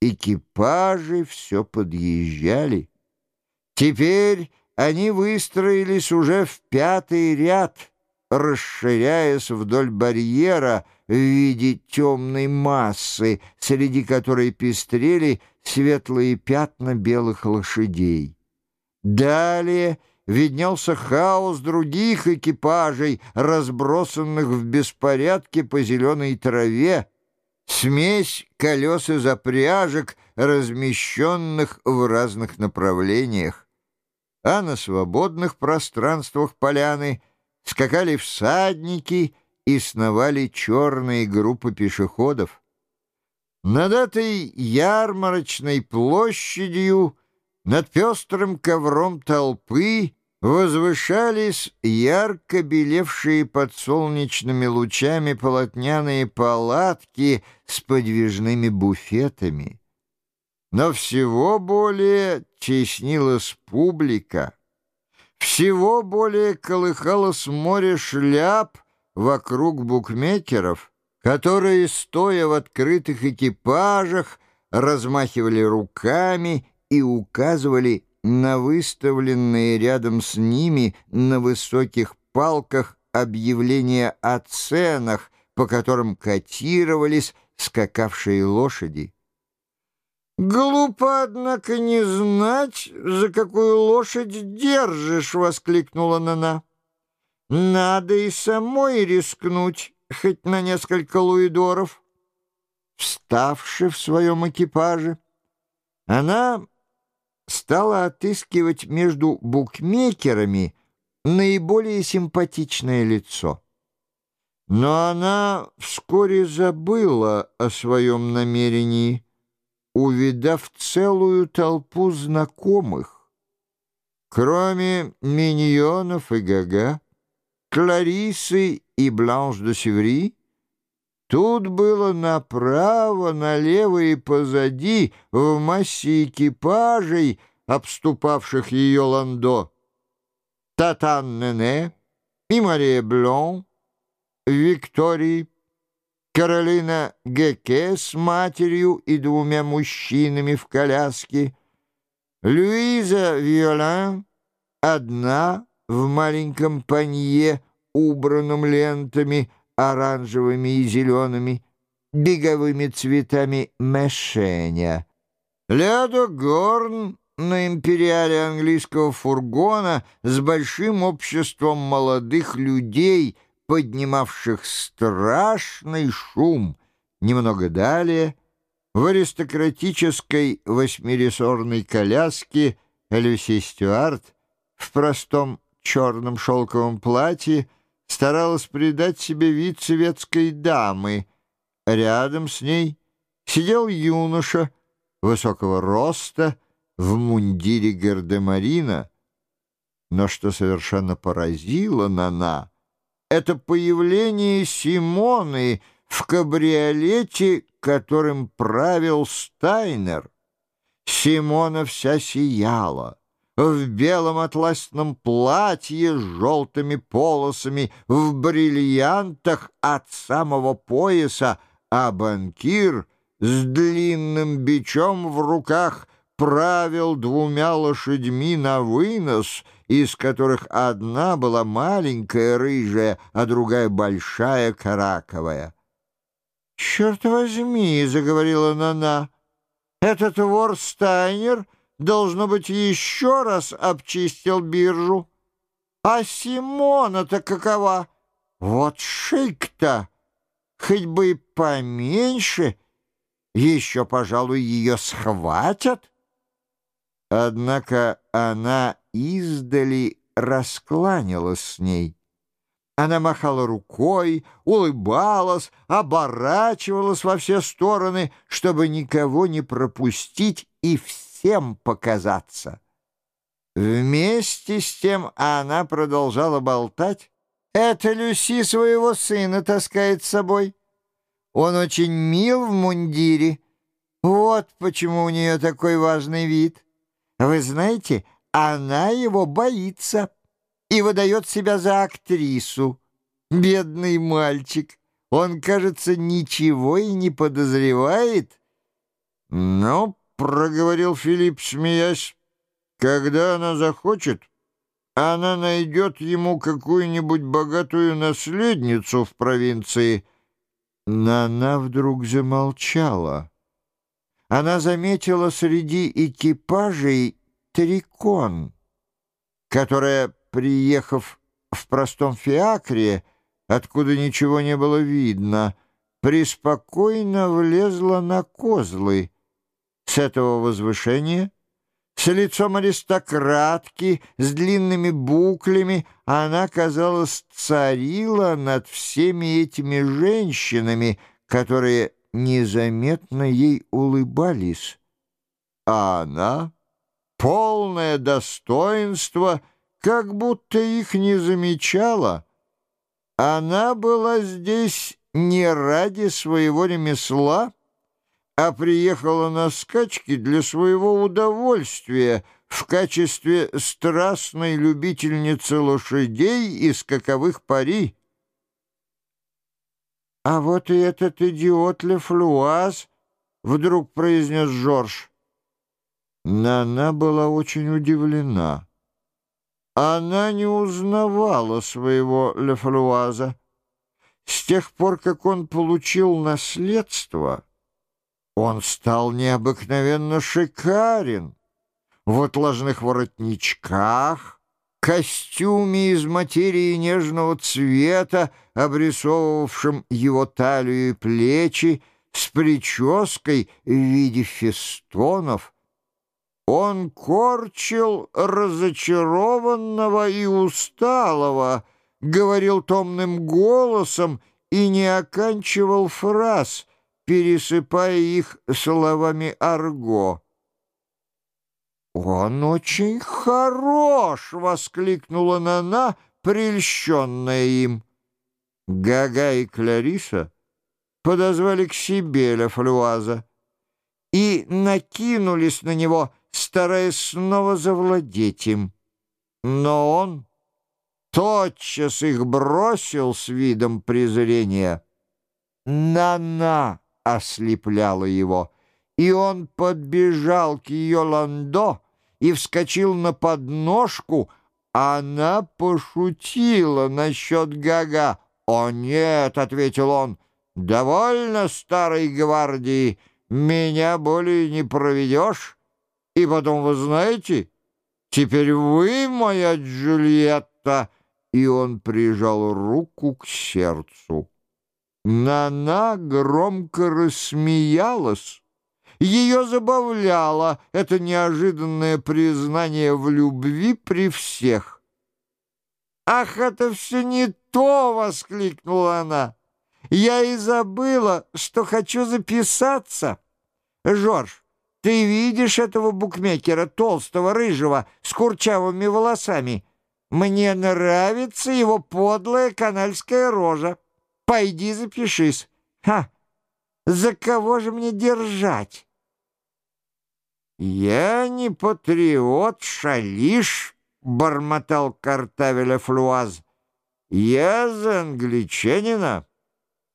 Экипажи все подъезжали. Теперь они выстроились уже в пятый ряд, расширяясь вдоль барьера в виде темной массы, среди которой пестрели светлые пятна белых лошадей. Далее виднелся хаос других экипажей, разбросанных в беспорядке по зеленой траве, смесь колес и запряжек, размещенных в разных направлениях. А на свободных пространствах поляны скакали всадники и сновали черные группы пешеходов. Над этой ярмарочной площадью, над пестрым ковром толпы возвышались ярко белевшие под солнечными лучами полотняные палатки с подвижными буфетами. Но всего более теснилась публика, всего более колыхалось море шляп вокруг букмекеров, которые, стоя в открытых экипажах, размахивали руками и указывали на выставленные рядом с ними на высоких палках объявления о ценах, по которым котировались скакавшие лошади. «Глупо, однако, не знать, за какую лошадь держишь!» — воскликнула Нана. «Надо и самой рискнуть, хоть на несколько луидоров». Вставши в своем экипаже, она стала отыскивать между букмекерами наиболее симпатичное лицо. Но она вскоре забыла о своем намерении, увидав целую толпу знакомых. Кроме миньонов и гага, Кларисы и Бланш де Севри, Тут было направо, налево и позади, в массе экипажей, обступавших ее ландо. Татан Нене и Мария Блон, Виктории, Каролина Геке с матерью и двумя мужчинами в коляске, Луиза Виолан одна в маленьком панье, убранном лентами, оранжевыми и зелеными, беговыми цветами мешеня. Леда Горн на империале английского фургона с большим обществом молодых людей, поднимавших страшный шум. Немного далее, в аристократической восьмирессорной коляске Люси Стюарт в простом черном шелковом платье старалась придать себе вид светской дамы. Рядом с ней сидел юноша высокого роста в мундире гардемарина. Но что совершенно поразило Нана, это появление Симоны в кабриолете, которым правил Стайнер. Симона вся сияла в белом атласном платье с желтыми полосами, в бриллиантах от самого пояса, а банкир с длинным бичом в руках правил двумя лошадьми на вынос, из которых одна была маленькая рыжая, а другая большая караковая. «Черт возьми!» — заговорила Нана. «Этот вор Стайнер — должно быть, еще раз обчистил биржу. А Симона-то какова? Вот шик-то! Хоть бы и поменьше, еще, пожалуй, ее схватят. Однако она издали раскланялась с ней. Она махала рукой, улыбалась, оборачивалась во все стороны, чтобы никого не пропустить, и все всем показаться. Вместе с тем она продолжала болтать. «Это Люси своего сына таскает с собой. Он очень мил в мундире. Вот почему у нее такой важный вид. Вы знаете, она его боится и выдает себя за актрису. Бедный мальчик, он, кажется, ничего и не подозревает». «Ну, — проговорил Филипп, смеясь, — когда она захочет, она найдет ему какую-нибудь богатую наследницу в провинции». Но она вдруг замолчала. Она заметила среди экипажей трикон, которая, приехав в простом фиакре, откуда ничего не было видно, преспокойно влезла на козлы. С этого возвышения, с лицом аристократки, с длинными буклями, она, казалось, царила над всеми этими женщинами, которые незаметно ей улыбались. А она, полное достоинство, как будто их не замечала. Она была здесь не ради своего ремесла, а приехала на скачки для своего удовольствия в качестве страстной любительницы лошадей и скаковых пари. «А вот и этот идиот Лефлуаз», — вдруг произнес Жорж. Нана была очень удивлена. Она не узнавала своего Лефлуаза. С тех пор, как он получил наследство, он стал необыкновенно шикарен. В отложных воротничках, костюме из материи нежного цвета, обрисовывавшем его талию и плечи, с прической в виде фестонов. Он корчил разочарованного и усталого, говорил томным голосом и не оканчивал фраз, пересыпая их словами арго. «Он очень хорош!» — воскликнула Нана, прельщенная им. Гага и Клариса подозвали к себе Ля Флюаза и накинулись на него, стараясь снова завладеть им. Но он тотчас их бросил с видом презрения. «На-на!» Ослепляла его, и он подбежал к ее ландо и вскочил на подножку, она пошутила насчет Гага. «О, нет!» — ответил он. «Довольно старой гвардии, меня более не проведешь. И потом, вы знаете, теперь вы моя Джульетта!» И он прижал руку к сердцу. Нана громко рассмеялась. Ее забавляло это неожиданное признание в любви при всех. «Ах, это все не то!» — воскликнула она. «Я и забыла, что хочу записаться. Жорж, ты видишь этого букмекера, толстого, рыжего, с курчавыми волосами? Мне нравится его подлая канальская рожа». Пойди запишись. Ха! За кого же мне держать? Я не патриот, шалиш, бормотал Картавеля Флуаз. Я за англичанина.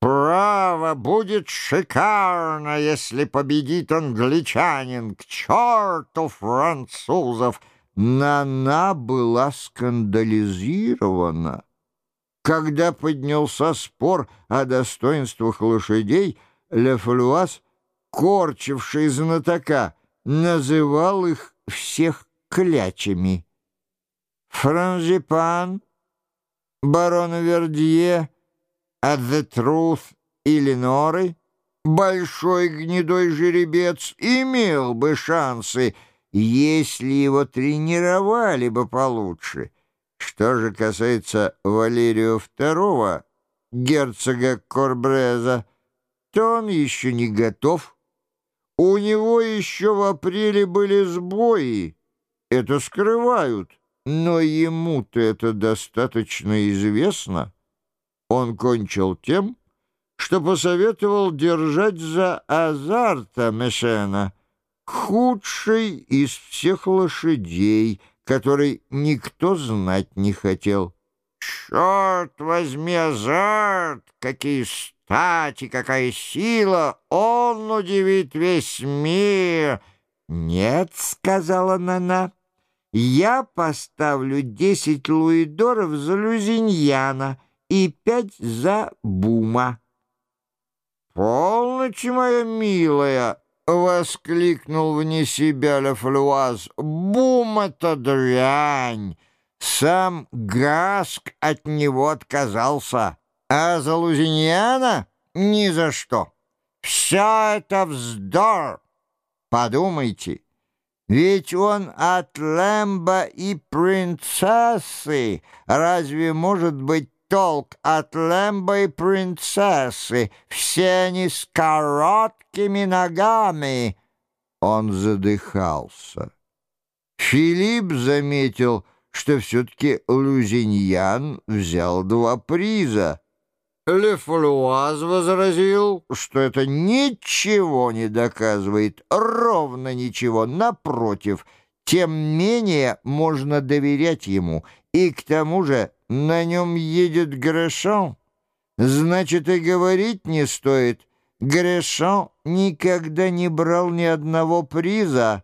Право, будет шикарно, если победит англичанин. К черту французов! Нана была скандализирована. Когда поднялся спор о достоинствах лошадей, Ле Флюас, корчивший знатока, называл их всех клячами. Франжипан, барон Вердье, от The Truth или Норы, большой гнедой жеребец, имел бы шансы, если его тренировали бы получше. Что же касается Валерию II, герцога Корбреза, то он еще не готов. У него еще в апреле были сбои. Это скрывают, но ему-то это достаточно известно. Он кончил тем, что посоветовал держать за азарта Мешена, худший из всех лошадей — который никто знать не хотел. «Черт возьми, азарт! Какие стать и какая сила! Он удивит весь мир!» «Нет», — сказала Нана, — «я поставлю десять луидоров за Люзиньяна и пять за Бума». «Полночь, моя милая!» — воскликнул вне себя Лефлюаз. «Бум — это дрянь! Сам Гаск от него отказался, а за Лузиньяна — ни за что. Все это вздор! Подумайте, ведь он от Лэмбо и принцессы. Разве может быть толк от Лэмбо и принцессы? Все они с короткими ногами. Он задыхался. Филипп заметил, что все-таки Лузиньян взял два приза. Лефлуаз возразил, что это ничего не доказывает, ровно ничего, напротив. Тем менее можно доверять ему, и к тому же на нем едет Грешон. Значит, и говорить не стоит. Грешон никогда не брал ни одного приза,